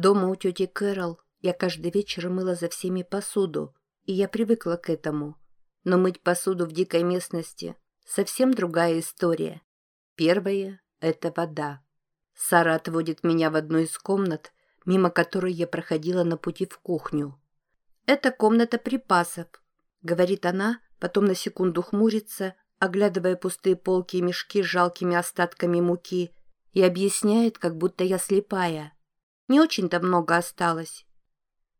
Дома у тети Кэрол я каждый вечер мыла за всеми посуду, и я привыкла к этому. Но мыть посуду в дикой местности — совсем другая история. Первое — это вода. Сара отводит меня в одну из комнат, мимо которой я проходила на пути в кухню. «Это комната припасов», — говорит она, потом на секунду хмурится, оглядывая пустые полки и мешки с жалкими остатками муки, и объясняет, как будто я слепая. Не очень-то много осталось.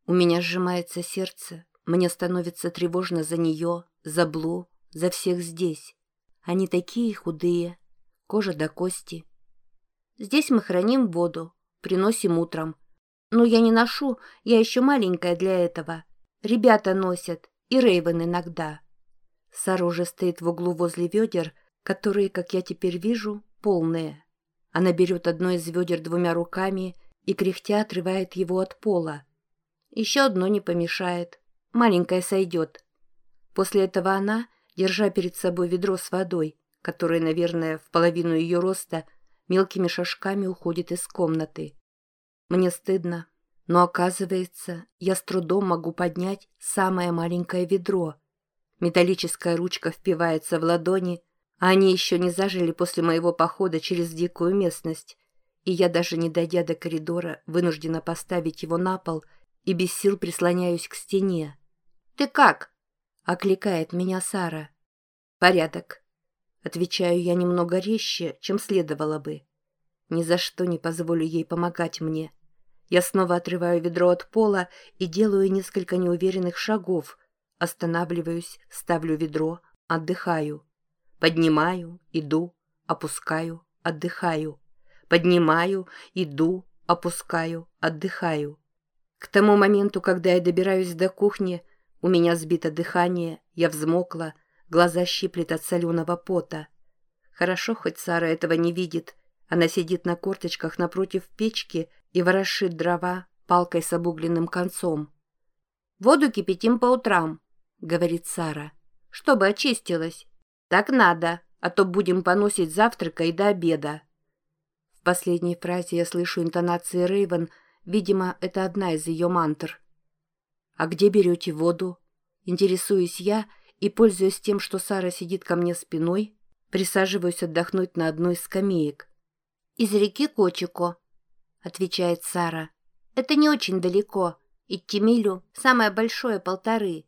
У меня сжимается сердце, мне становится тревожно за нее, за Блу, за всех здесь. Они такие худые, кожа до кости. Здесь мы храним воду, приносим утром. Но я не ношу, я еще маленькая для этого. Ребята носят, и Рейвен иногда. Сара уже стоит в углу возле ведер, которые, как я теперь вижу, полные. Она берет одно из ведер двумя руками и, кряхтя, отрывает его от пола. Еще одно не помешает. Маленькое сойдет. После этого она, держа перед собой ведро с водой, которое, наверное, в половину ее роста, мелкими шажками уходит из комнаты. Мне стыдно, но оказывается, я с трудом могу поднять самое маленькое ведро. Металлическая ручка впивается в ладони, а они еще не зажили после моего похода через дикую местность, и я, даже не дойдя до коридора, вынуждена поставить его на пол и без сил прислоняюсь к стене. «Ты как?» — окликает меня Сара. «Порядок», — отвечаю я немного резче, чем следовало бы. Ни за что не позволю ей помогать мне. Я снова отрываю ведро от пола и делаю несколько неуверенных шагов. Останавливаюсь, ставлю ведро, отдыхаю. Поднимаю, иду, опускаю, отдыхаю. Поднимаю, иду, опускаю, отдыхаю. К тому моменту, когда я добираюсь до кухни, у меня сбито дыхание, я взмокла, глаза щиплет от соленого пота. Хорошо, хоть Сара этого не видит. Она сидит на корточках напротив печки и ворошит дрова палкой с обугленным концом. «Воду кипятим по утрам», — говорит Сара, — «чтобы очистилась. Так надо, а то будем поносить завтрака и до обеда». В последней фразе я слышу интонации Рейвен, видимо, это одна из ее мантр. «А где берете воду?» Интересуюсь я и, пользуясь тем, что Сара сидит ко мне спиной, присаживаюсь отдохнуть на одной из скамеек. «Из реки Кочико», — отвечает Сара. «Это не очень далеко. Идти милю — самое большое полторы».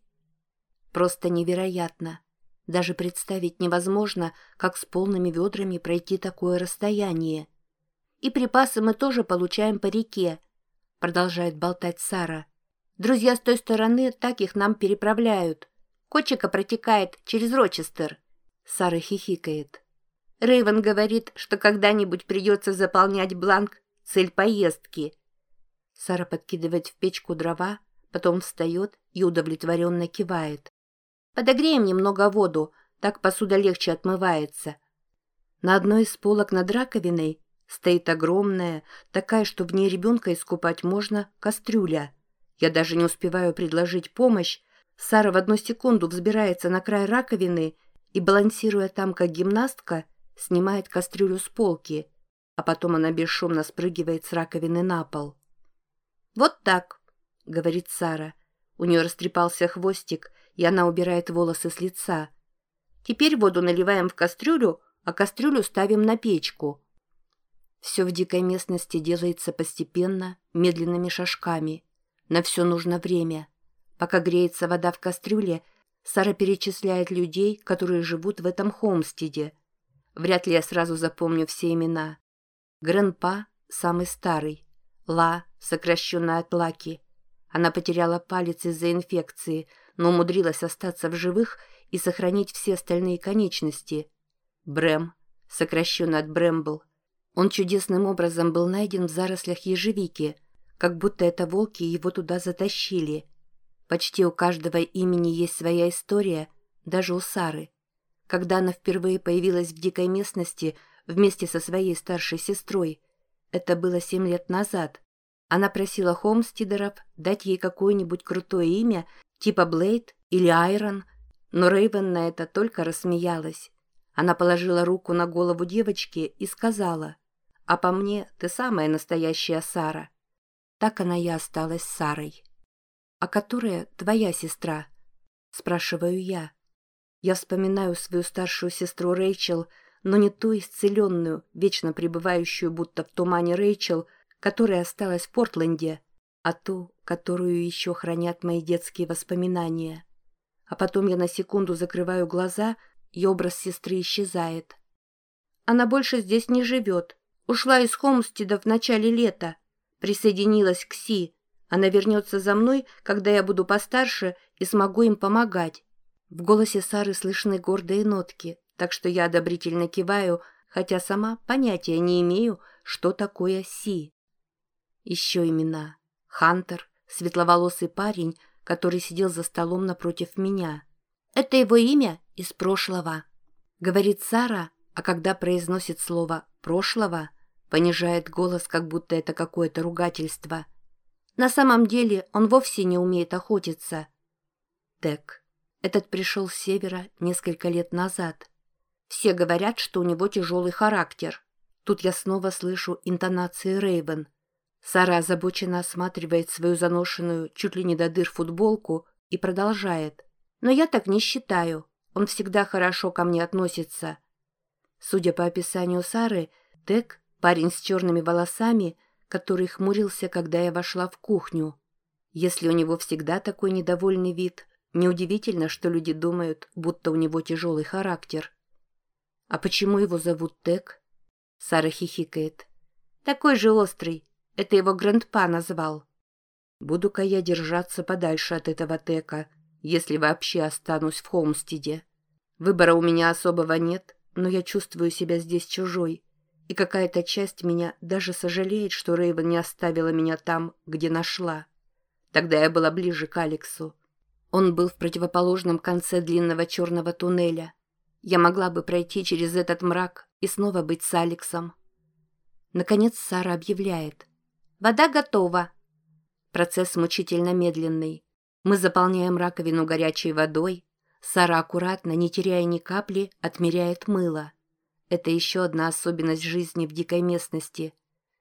Просто невероятно. Даже представить невозможно, как с полными ведрами пройти такое расстояние. «И припасы мы тоже получаем по реке», — продолжает болтать Сара. Друзья с той стороны так их нам переправляют. Кочека протекает через Рочестер. Сара хихикает. Рейвен говорит, что когда-нибудь придется заполнять бланк «Цель поездки». Сара подкидывает в печку дрова, потом встает и удовлетворенно кивает. «Подогреем немного воду, так посуда легче отмывается». На одной из полок над раковиной стоит огромная, такая, что в ней ребенка искупать можно, кастрюля – я даже не успеваю предложить помощь. Сара в одну секунду взбирается на край раковины и, балансируя там, как гимнастка, снимает кастрюлю с полки, а потом она бесшумно спрыгивает с раковины на пол. «Вот так», — говорит Сара. У нее растрепался хвостик, и она убирает волосы с лица. «Теперь воду наливаем в кастрюлю, а кастрюлю ставим на печку». Все в дикой местности делается постепенно, медленными шажками. На все нужно время. Пока греется вода в кастрюле, Сара перечисляет людей, которые живут в этом Холмстеде. Вряд ли я сразу запомню все имена. Гренпа – самый старый. Ла – сокращенная от Лаки. Она потеряла палец из-за инфекции, но умудрилась остаться в живых и сохранить все остальные конечности. Брэм – сокращенно от Брэмбл. Он чудесным образом был найден в зарослях ежевики – как будто это волки его туда затащили. Почти у каждого имени есть своя история, даже у Сары. Когда она впервые появилась в дикой местности вместе со своей старшей сестрой, это было семь лет назад, она просила Холмстидеров дать ей какое-нибудь крутое имя, типа Блейд или Айрон, но Рейвен на это только рассмеялась. Она положила руку на голову девочки и сказала, «А по мне ты самая настоящая Сара». Так она и осталась Сарой. «А которая твоя сестра?» – спрашиваю я. Я вспоминаю свою старшую сестру Рэйчел, но не ту исцеленную, вечно пребывающую будто в тумане Рэйчел, которая осталась в Портленде, а ту, которую еще хранят мои детские воспоминания. А потом я на секунду закрываю глаза, и образ сестры исчезает. Она больше здесь не живет. Ушла из Холмстеда в начале лета. Присоединилась к Си. Она вернется за мной, когда я буду постарше и смогу им помогать. В голосе Сары слышны гордые нотки, так что я одобрительно киваю, хотя сама понятия не имею, что такое Си. Еще имена. Хантер, светловолосый парень, который сидел за столом напротив меня. «Это его имя из прошлого», — говорит Сара, а когда произносит слово «прошлого», понижает голос, как будто это какое-то ругательство. На самом деле он вовсе не умеет охотиться. Тек. Этот пришел с севера несколько лет назад. Все говорят, что у него тяжелый характер. Тут я снова слышу интонации Рейвен. Сара озабоченно осматривает свою заношенную, чуть ли не до дыр футболку и продолжает. «Но я так не считаю. Он всегда хорошо ко мне относится. Судя по описанию Сары, Тек – парень с черными волосами, который хмурился, когда я вошла в кухню. Если у него всегда такой недовольный вид, неудивительно, что люди думают, будто у него тяжелый характер. «А почему его зовут Тек?» Сара хихикает. «Такой же острый. Это его Грандпа назвал». «Буду-ка я держаться подальше от этого Тека, если вообще останусь в Холмстеде. Выбора у меня особого нет, но я чувствую себя здесь чужой, и какая-то часть меня даже сожалеет, что Рейвен не оставила меня там, где нашла. Тогда я была ближе к Алексу. Он был в противоположном конце длинного черного туннеля. Я могла бы пройти через этот мрак и снова быть с Алексом. Наконец Сара объявляет. «Вода готова!» Процесс мучительно медленный. Мы заполняем раковину горячей водой, Сара аккуратно, не теряя ни капли, отмеряет мыло. Это еще одна особенность жизни в дикой местности.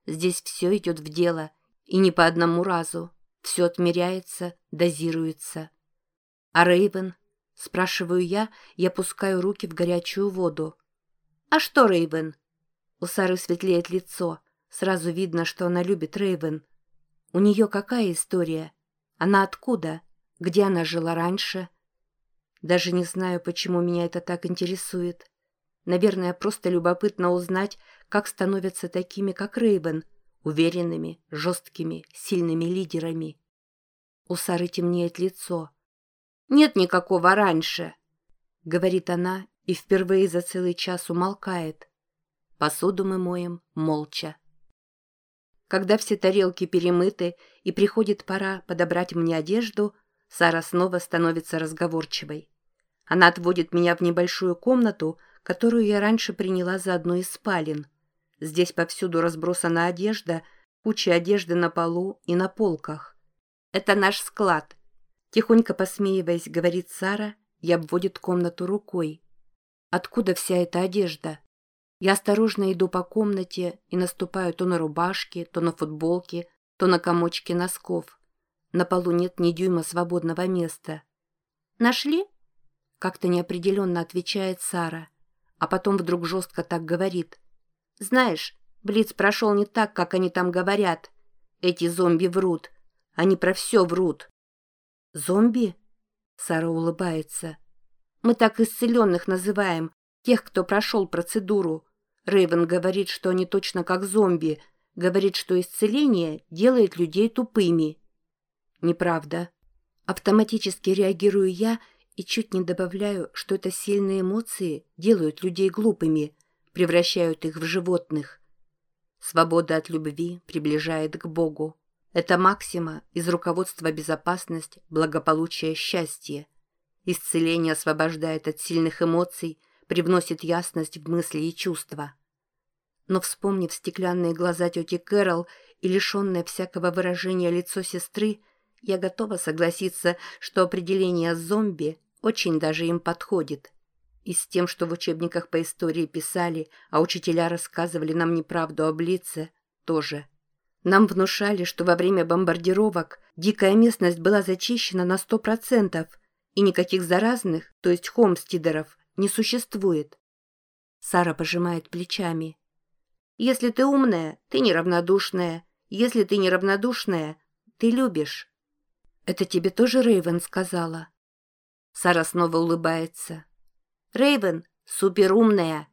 Здесь все идет в дело, и не по одному разу. Все отмеряется, дозируется. А Рейвен? Спрашиваю я и опускаю руки в горячую воду. А что Рейвен? У Сары светлеет лицо. Сразу видно, что она любит Рейвен. У нее какая история? Она откуда? Где она жила раньше? Даже не знаю, почему меня это так интересует. Наверное, просто любопытно узнать, как становятся такими, как Рейвен, уверенными, жесткими, сильными лидерами. У Сары темнеет лицо. «Нет никакого раньше», — говорит она и впервые за целый час умолкает. Посуду мы моем молча. Когда все тарелки перемыты и приходит пора подобрать мне одежду, Сара снова становится разговорчивой. Она отводит меня в небольшую комнату, которую я раньше приняла за одну из спален. Здесь повсюду разбросана одежда, куча одежды на полу и на полках. «Это наш склад», — тихонько посмеиваясь, говорит Сара и обводит комнату рукой. «Откуда вся эта одежда?» Я осторожно иду по комнате и наступаю то на рубашки, то на футболки, то на комочки носков. На полу нет ни дюйма свободного места. «Нашли?» Как-то неопределенно отвечает Сара, а потом вдруг жестко так говорит. «Знаешь, Блиц прошел не так, как они там говорят. Эти зомби врут. Они про все врут». «Зомби?» Сара улыбается. «Мы так исцеленных называем, тех, кто прошел процедуру. Рейвен говорит, что они точно как зомби. Говорит, что исцеление делает людей тупыми». «Неправда». Автоматически реагирую я и чуть не добавляю, что это сильные эмоции делают людей глупыми, превращают их в животных. Свобода от любви приближает к Богу. Это максима из руководства безопасность, благополучие, счастье. Исцеление освобождает от сильных эмоций, привносит ясность в мысли и чувства. Но вспомнив стеклянные глаза тети Кэрол и лишенное всякого выражения лицо сестры, я готова согласиться, что определение «зомби» очень даже им подходит. И с тем, что в учебниках по истории писали, а учителя рассказывали нам неправду об лице, тоже. Нам внушали, что во время бомбардировок дикая местность была зачищена на сто процентов, и никаких заразных, то есть хомстидеров, не существует. Сара пожимает плечами. Если ты умная, ты неравнодушная. Если ты неравнодушная, ты любишь. Это тебе тоже Рейвен сказала? Сара снова улыбается. Рейвен суперумная.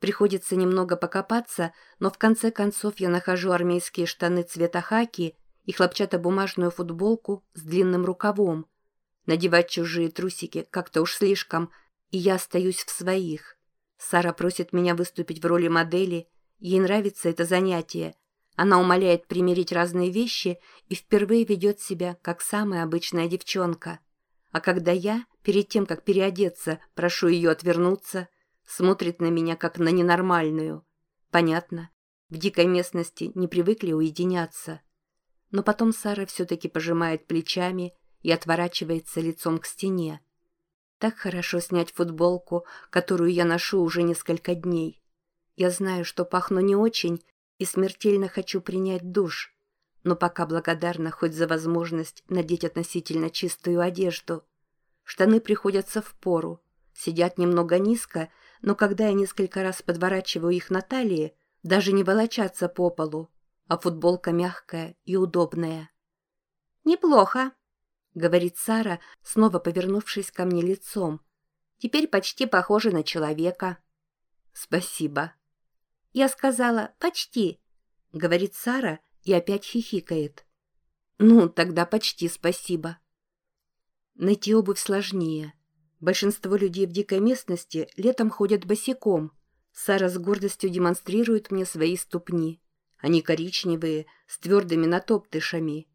Приходится немного покопаться, но в конце концов я нахожу армейские штаны цвета хаки и хлопчатобумажную футболку с длинным рукавом. Надевать чужие трусики как-то уж слишком, и я остаюсь в своих. Сара просит меня выступить в роли модели, ей нравится это занятие. Она умоляет примерить разные вещи и впервые ведет себя, как самая обычная девчонка. А когда я, перед тем, как переодеться, прошу ее отвернуться, смотрит на меня, как на ненормальную. Понятно, в дикой местности не привыкли уединяться. Но потом Сара все-таки пожимает плечами и отворачивается лицом к стене. Так хорошо снять футболку, которую я ношу уже несколько дней. Я знаю, что пахну не очень и смертельно хочу принять душ, но пока благодарна хоть за возможность надеть относительно чистую одежду. Штаны приходятся в пору, сидят немного низко, но когда я несколько раз подворачиваю их на талии, даже не волочатся по полу, а футболка мягкая и удобная. «Неплохо», — говорит Сара, снова повернувшись ко мне лицом. «Теперь почти похоже на человека». «Спасибо». «Я сказала «почти», — говорит Сара и опять хихикает. «Ну, тогда почти спасибо». Найти обувь сложнее. Большинство людей в дикой местности летом ходят босиком. Сара с гордостью демонстрирует мне свои ступни. Они коричневые, с твердыми натоптышами.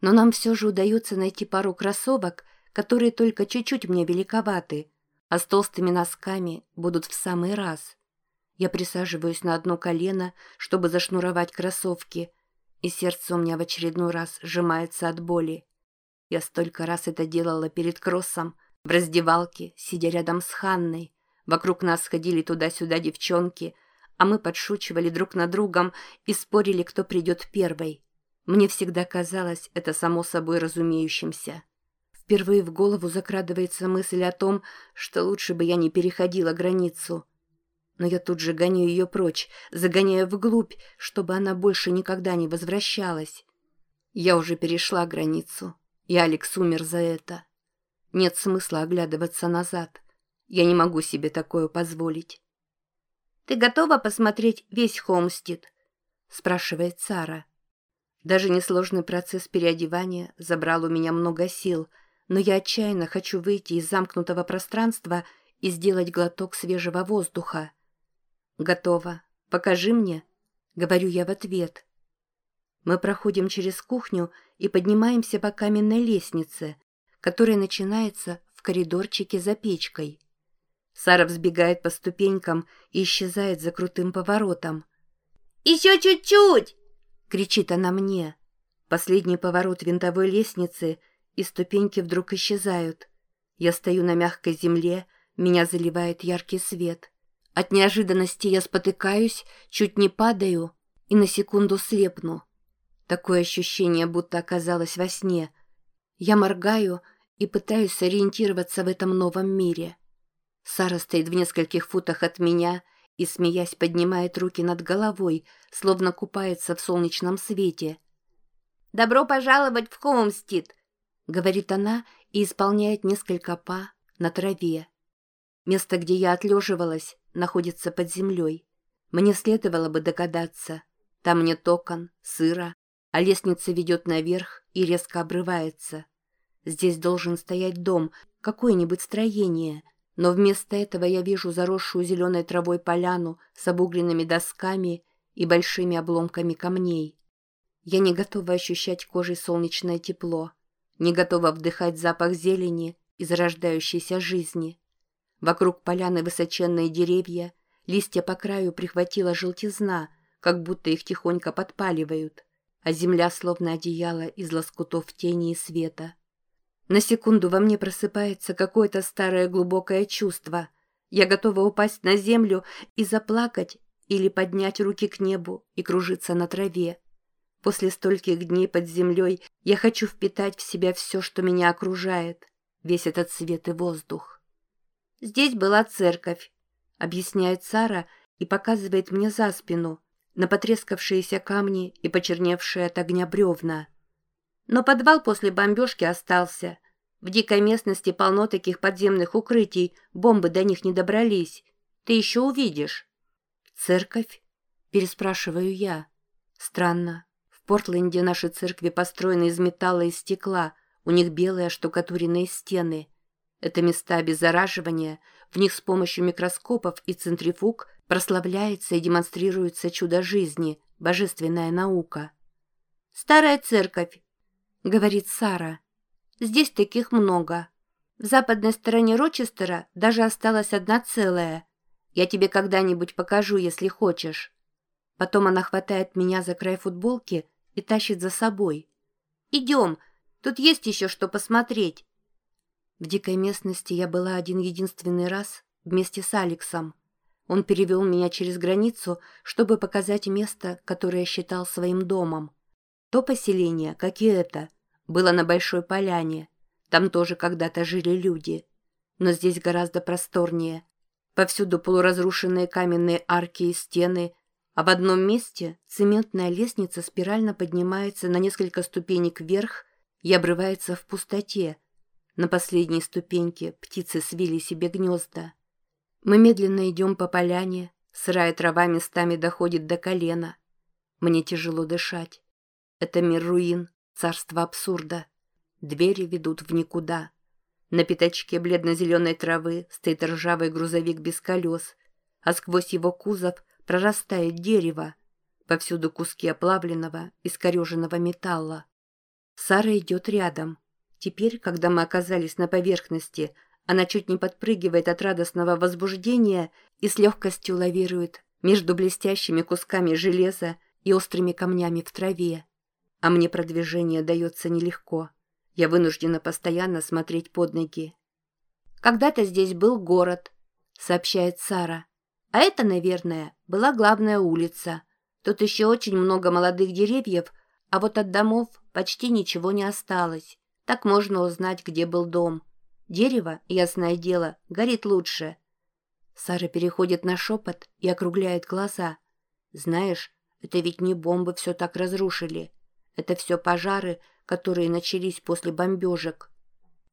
Но нам все же удается найти пару кроссовок, которые только чуть-чуть мне великоваты, а с толстыми носками будут в самый раз. Я присаживаюсь на одно колено, чтобы зашнуровать кроссовки, и сердце у меня в очередной раз сжимается от боли. Я столько раз это делала перед кроссом, в раздевалке, сидя рядом с Ханной. Вокруг нас ходили туда-сюда девчонки, а мы подшучивали друг над другом и спорили, кто придет первой. Мне всегда казалось это само собой разумеющимся. Впервые в голову закрадывается мысль о том, что лучше бы я не переходила границу. Но я тут же гоню ее прочь, загоняю вглубь, чтобы она больше никогда не возвращалась. Я уже перешла границу. И Алекс умер за это. Нет смысла оглядываться назад. Я не могу себе такое позволить. «Ты готова посмотреть весь Холмстед?» — спрашивает Сара. Даже несложный процесс переодевания забрал у меня много сил, но я отчаянно хочу выйти из замкнутого пространства и сделать глоток свежего воздуха. «Готово. Покажи мне», — говорю я в ответ. Мы проходим через кухню и поднимаемся по каменной лестнице, которая начинается в коридорчике за печкой. Сара взбегает по ступенькам и исчезает за крутым поворотом. «Еще чуть-чуть!» — кричит она мне. Последний поворот винтовой лестницы, и ступеньки вдруг исчезают. Я стою на мягкой земле, меня заливает яркий свет. От неожиданности я спотыкаюсь, чуть не падаю и на секунду слепну. Такое ощущение, будто оказалась во сне. Я моргаю и пытаюсь сориентироваться в этом новом мире. Сара стоит в нескольких футах от меня и, смеясь, поднимает руки над головой, словно купается в солнечном свете. «Добро пожаловать в Холмстед!» — говорит она и исполняет несколько па на траве. Место, где я отлеживалась, находится под землей. Мне следовало бы догадаться. Там нет окон, сыро, а лестница ведет наверх и резко обрывается. Здесь должен стоять дом, какое-нибудь строение, но вместо этого я вижу заросшую зеленой травой поляну с обугленными досками и большими обломками камней. Я не готова ощущать кожей солнечное тепло, не готова вдыхать запах зелени и зарождающейся жизни. Вокруг поляны высоченные деревья, листья по краю прихватила желтизна, как будто их тихонько подпаливают а земля словно одеяло из лоскутов тени и света. На секунду во мне просыпается какое-то старое глубокое чувство. Я готова упасть на землю и заплакать или поднять руки к небу и кружиться на траве. После стольких дней под землей я хочу впитать в себя все, что меня окружает, весь этот свет и воздух. «Здесь была церковь», — объясняет Сара и показывает мне за спину, на потрескавшиеся камни и почерневшие от огня бревна. Но подвал после бомбежки остался. В дикой местности полно таких подземных укрытий, бомбы до них не добрались. Ты еще увидишь. «Церковь?» – переспрашиваю я. «Странно. В Портленде наши церкви построены из металла и стекла, у них белые штукатуренные стены. Это места обеззараживания, в них с помощью микроскопов и центрифуг прославляется и демонстрируется чудо жизни, божественная наука. «Старая церковь», — говорит Сара. «Здесь таких много. В западной стороне Рочестера даже осталась одна целая. Я тебе когда-нибудь покажу, если хочешь». Потом она хватает меня за край футболки и тащит за собой. «Идем, тут есть еще что посмотреть». В дикой местности я была один единственный раз вместе с Алексом. Он перевел меня через границу, чтобы показать место, которое считал своим домом. То поселение, как и это, было на Большой Поляне. Там тоже когда-то жили люди. Но здесь гораздо просторнее. Повсюду полуразрушенные каменные арки и стены, а в одном месте цементная лестница спирально поднимается на несколько ступенек вверх и обрывается в пустоте. На последней ступеньке птицы свили себе гнезда. Мы медленно идем по поляне, сырая трава местами доходит до колена. Мне тяжело дышать. Это мир руин, царство абсурда. Двери ведут в никуда. На пятачке бледно-зеленой травы стоит ржавый грузовик без колес, а сквозь его кузов прорастает дерево. Повсюду куски оплавленного, искореженного металла. Сара идет рядом. Теперь, когда мы оказались на поверхности, она чуть не подпрыгивает от радостного возбуждения и с легкостью лавирует между блестящими кусками железа и острыми камнями в траве. А мне продвижение дается нелегко. Я вынуждена постоянно смотреть под ноги. «Когда-то здесь был город», — сообщает Сара. «А это, наверное, была главная улица. Тут еще очень много молодых деревьев, а вот от домов почти ничего не осталось. Так можно узнать, где был дом». Дерево, ясное дело, горит лучше. Сара переходит на шепот и округляет глаза. Знаешь, это ведь не бомбы все так разрушили. Это все пожары, которые начались после бомбежек.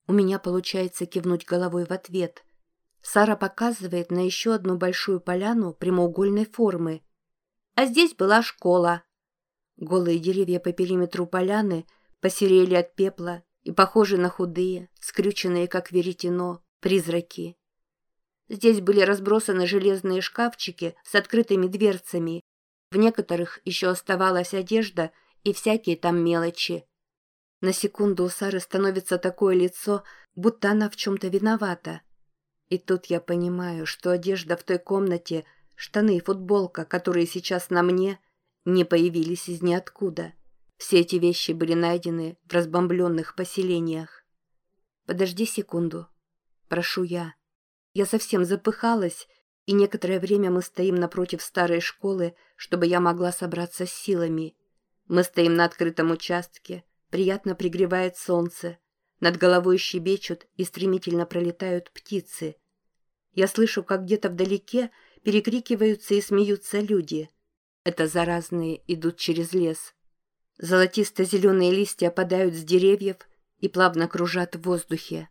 У меня получается кивнуть головой в ответ. Сара показывает на еще одну большую поляну прямоугольной формы. А здесь была школа. Голые деревья по периметру поляны посерели от пепла и похожи на худые, скрюченные, как веретено, призраки. Здесь были разбросаны железные шкафчики с открытыми дверцами. В некоторых еще оставалась одежда и всякие там мелочи. На секунду у Сары становится такое лицо, будто она в чем-то виновата. И тут я понимаю, что одежда в той комнате, штаны и футболка, которые сейчас на мне, не появились из ниоткуда. Все эти вещи были найдены в разбомбленных поселениях. «Подожди секунду. Прошу я. Я совсем запыхалась, и некоторое время мы стоим напротив старой школы, чтобы я могла собраться с силами. Мы стоим на открытом участке, приятно пригревает солнце, над головой щебечут и стремительно пролетают птицы. Я слышу, как где-то вдалеке перекрикиваются и смеются люди. Это заразные идут через лес. Золотисто-зеленые листья опадают с деревьев и плавно кружат в воздухе.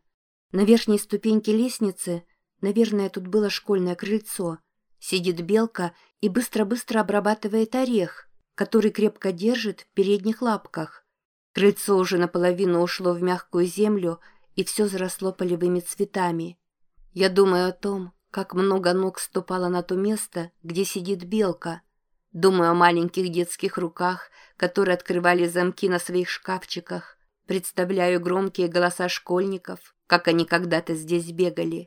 На верхней ступеньке лестницы, наверное, тут было школьное крыльцо, сидит белка и быстро-быстро обрабатывает орех, который крепко держит в передних лапках. Крыльцо уже наполовину ушло в мягкую землю, и все заросло полевыми цветами. Я думаю о том, как много ног ступало на то место, где сидит белка — Думаю о маленьких детских руках, которые открывали замки на своих шкафчиках. Представляю громкие голоса школьников, как они когда-то здесь бегали.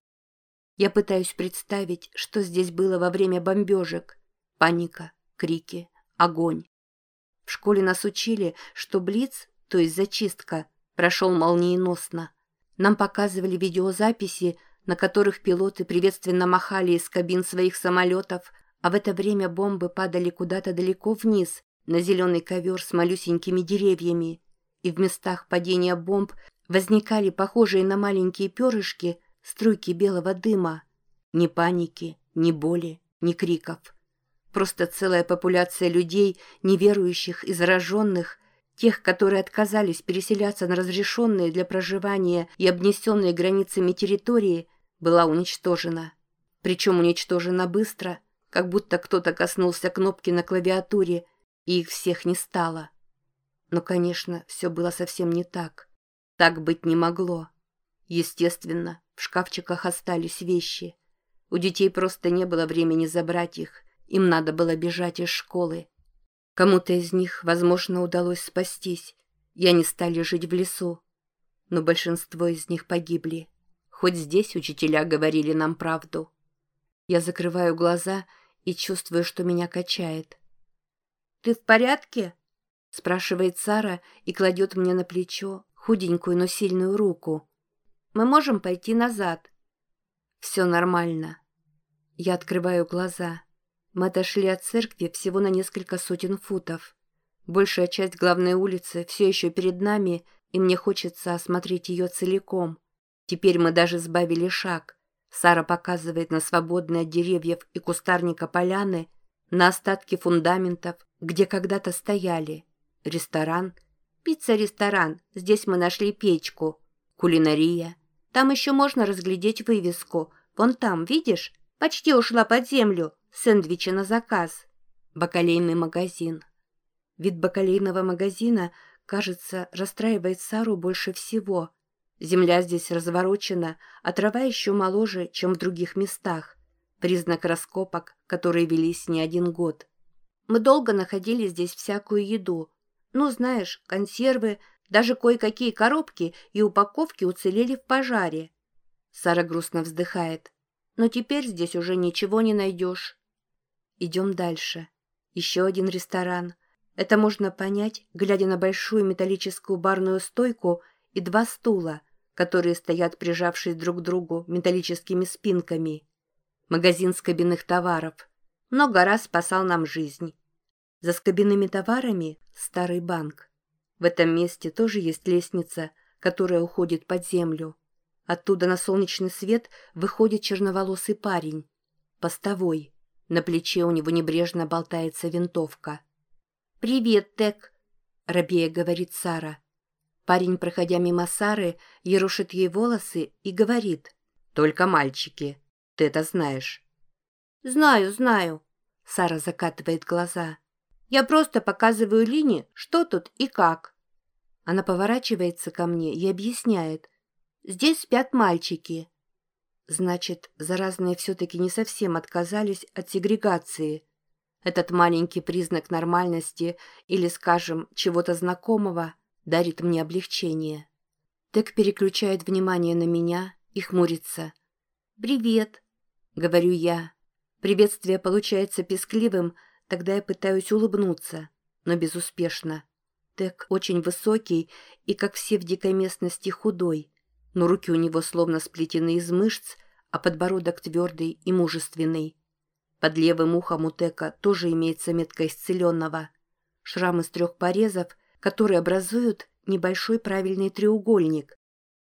Я пытаюсь представить, что здесь было во время бомбежек. Паника, крики, огонь. В школе нас учили, что Блиц, то есть зачистка, прошел молниеносно. Нам показывали видеозаписи, на которых пилоты приветственно махали из кабин своих самолетов, а в это время бомбы падали куда-то далеко вниз на зеленый ковер с малюсенькими деревьями, и в местах падения бомб возникали похожие на маленькие перышки струйки белого дыма. Ни паники, ни боли, ни криков. Просто целая популяция людей, неверующих и зараженных, тех, которые отказались переселяться на разрешенные для проживания и обнесенные границами территории, была уничтожена. Причем уничтожена быстро, как будто кто-то коснулся кнопки на клавиатуре, и их всех не стало. Но, конечно, все было совсем не так. Так быть не могло. Естественно, в шкафчиках остались вещи. У детей просто не было времени забрать их. Им надо было бежать из школы. Кому-то из них, возможно, удалось спастись, и они стали жить в лесу. Но большинство из них погибли. Хоть здесь учителя говорили нам правду. Я закрываю глаза и чувствую, что меня качает. «Ты в порядке?» — спрашивает Сара и кладет мне на плечо худенькую, но сильную руку. «Мы можем пойти назад». «Все нормально». Я открываю глаза. Мы отошли от церкви всего на несколько сотен футов. Большая часть главной улицы все еще перед нами, и мне хочется осмотреть ее целиком. Теперь мы даже сбавили шаг. Сара показывает на свободные от деревьев и кустарника поляны, на остатки фундаментов, где когда-то стояли. Ресторан. Пицца-ресторан. Здесь мы нашли печку. Кулинария. Там еще можно разглядеть вывеску. Вон там, видишь? Почти ушла под землю. Сэндвичи на заказ. Бакалейный магазин. Вид бакалейного магазина, кажется, расстраивает Сару больше всего. Земля здесь разворочена, а трава еще моложе, чем в других местах. Признак раскопок, которые велись не один год. Мы долго находили здесь всякую еду. Ну, знаешь, консервы, даже кое-какие коробки и упаковки уцелели в пожаре. Сара грустно вздыхает. Но теперь здесь уже ничего не найдешь. Идем дальше. Еще один ресторан. Это можно понять, глядя на большую металлическую барную стойку и два стула, которые стоят, прижавшись друг к другу металлическими спинками. Магазин скобяных товаров – много раз спасал нам жизнь. За скобяными товарами старый банк. В этом месте тоже есть лестница, которая уходит под землю. Оттуда на солнечный свет выходит черноволосый парень. Постовой. На плече у него небрежно болтается винтовка. «Привет, Тек!» — рабея говорит Сара. Парень, проходя мимо Сары, ерушит ей волосы и говорит. «Только мальчики. Ты это знаешь». «Знаю, знаю», — Сара закатывает глаза. «Я просто показываю Лине, что тут и как». Она поворачивается ко мне и объясняет. «Здесь спят мальчики». Значит, заразные все-таки не совсем отказались от сегрегации. Этот маленький признак нормальности или, скажем, чего-то знакомого дарит мне облегчение. Тек переключает внимание на меня и хмурится. «Привет», — говорю я. Приветствие получается пескливым, тогда я пытаюсь улыбнуться, но безуспешно. Тек очень высокий и, как все в дикой местности, худой, но руки у него словно сплетены из мышц, а подбородок твердый и мужественный. Под левым ухом у Тека тоже имеется метка исцеленного. Шрам из трех порезов, которые образуют небольшой правильный треугольник.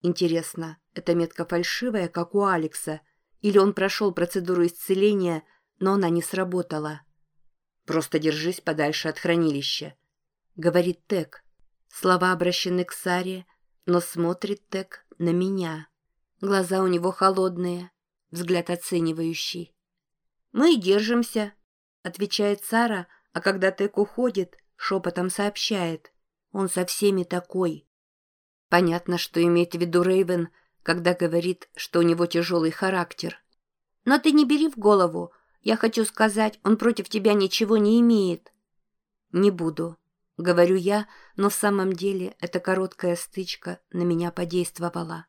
Интересно, эта метка фальшивая, как у Алекса, или он прошел процедуру исцеления, но она не сработала. «Просто держись подальше от хранилища», — говорит Тек. Слова обращены к Саре, но смотрит Тек на меня. Глаза у него холодные, взгляд оценивающий. «Мы держимся», — отвечает Сара, а когда Тек уходит, шепотом сообщает. «Он со всеми такой». Понятно, что имеет в виду Рейвен, когда говорит, что у него тяжелый характер. Но ты не бери в голову. Я хочу сказать, он против тебя ничего не имеет. Не буду, говорю я, но в самом деле эта короткая стычка на меня подействовала.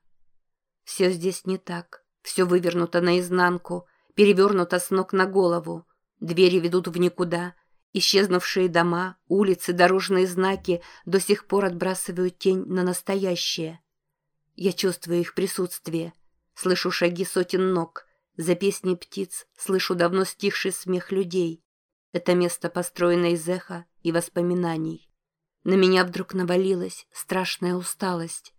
Все здесь не так. Все вывернуто наизнанку, перевернуто с ног на голову. Двери ведут в никуда. Исчезнувшие дома, улицы, дорожные знаки до сих пор отбрасывают тень на настоящее. Я чувствую их присутствие. Слышу шаги сотен ног. За песней птиц слышу давно стихший смех людей. Это место построено из эха и воспоминаний. На меня вдруг навалилась страшная усталость.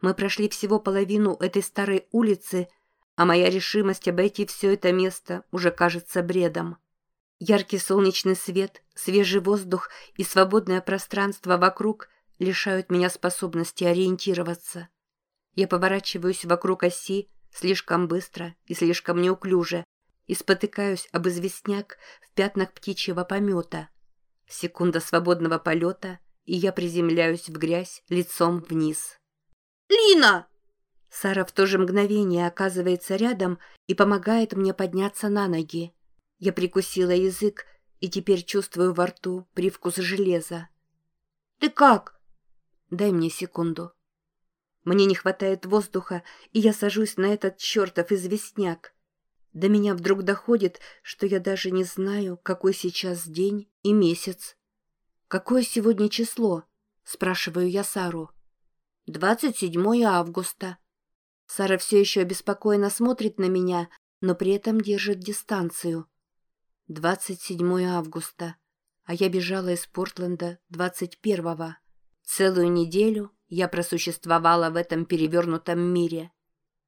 Мы прошли всего половину этой старой улицы, а моя решимость обойти все это место уже кажется бредом. Яркий солнечный свет, свежий воздух и свободное пространство вокруг лишают меня способности ориентироваться. Я поворачиваюсь вокруг оси слишком быстро и слишком неуклюже и спотыкаюсь об известняк в пятнах птичьего помета. Секунда свободного полета, и я приземляюсь в грязь лицом вниз. «Лина!» Сара в то же мгновение оказывается рядом и помогает мне подняться на ноги. Я прикусила язык и теперь чувствую во рту привкус железа. «Ты как?» «Дай мне секунду». Мне не хватает воздуха, и я сажусь на этот чертов известняк. До меня вдруг доходит, что я даже не знаю, какой сейчас день и месяц. «Какое сегодня число?» — спрашиваю я Сару. «Двадцать седьмое августа». Сара все еще обеспокоенно смотрит на меня, но при этом держит дистанцию. 27 августа, а я бежала из Портленда 21-го. Целую неделю я просуществовала в этом перевернутом мире.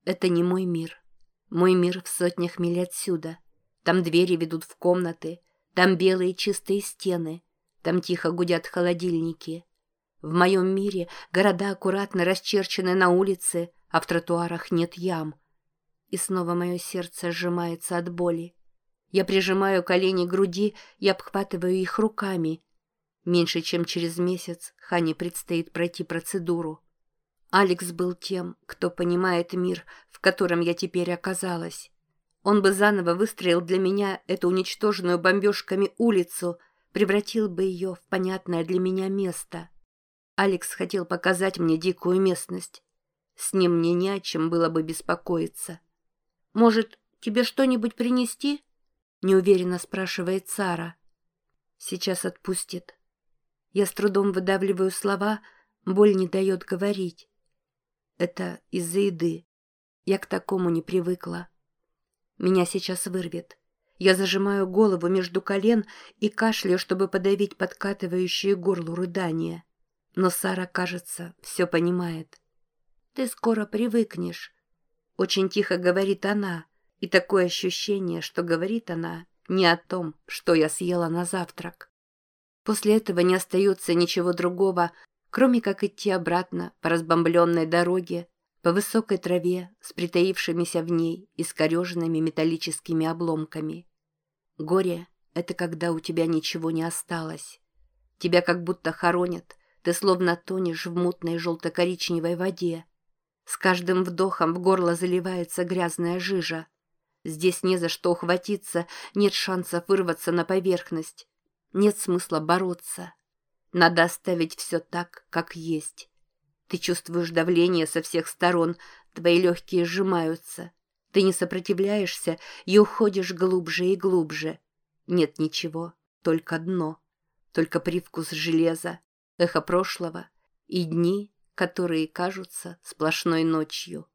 Это не мой мир. Мой мир в сотнях миль отсюда. Там двери ведут в комнаты, там белые чистые стены, там тихо гудят холодильники. В моем мире города аккуратно расчерчены на улице, а в тротуарах нет ям. И снова мое сердце сжимается от боли. Я прижимаю колени к груди и обхватываю их руками. Меньше чем через месяц Хане предстоит пройти процедуру. Алекс был тем, кто понимает мир, в котором я теперь оказалась. Он бы заново выстроил для меня эту уничтоженную бомбежками улицу, превратил бы ее в понятное для меня место. Алекс хотел показать мне дикую местность. С ним мне не о чем было бы беспокоиться. «Может, тебе что-нибудь принести?» — неуверенно спрашивает Сара. «Сейчас отпустит». Я с трудом выдавливаю слова, боль не дает говорить. Это из-за еды. Я к такому не привыкла. Меня сейчас вырвет. Я зажимаю голову между колен и кашляю, чтобы подавить подкатывающие горлу рыдания. Но Сара, кажется, все понимает. «Ты скоро привыкнешь», — очень тихо говорит она, и такое ощущение, что говорит она не о том, что я съела на завтрак. После этого не остается ничего другого, кроме как идти обратно по разбомбленной дороге, по высокой траве с притаившимися в ней искореженными металлическими обломками. Горе — это когда у тебя ничего не осталось. Тебя как будто хоронят, ты словно тонешь в мутной желто-коричневой воде. С каждым вдохом в горло заливается грязная жижа. Здесь не за что ухватиться, нет шанса вырваться на поверхность. Нет смысла бороться. Надо оставить все так, как есть. Ты чувствуешь давление со всех сторон, твои легкие сжимаются. Ты не сопротивляешься и уходишь глубже и глубже. Нет ничего, только дно. Только привкус железа, эхо прошлого и дни, которые кажутся сплошной ночью.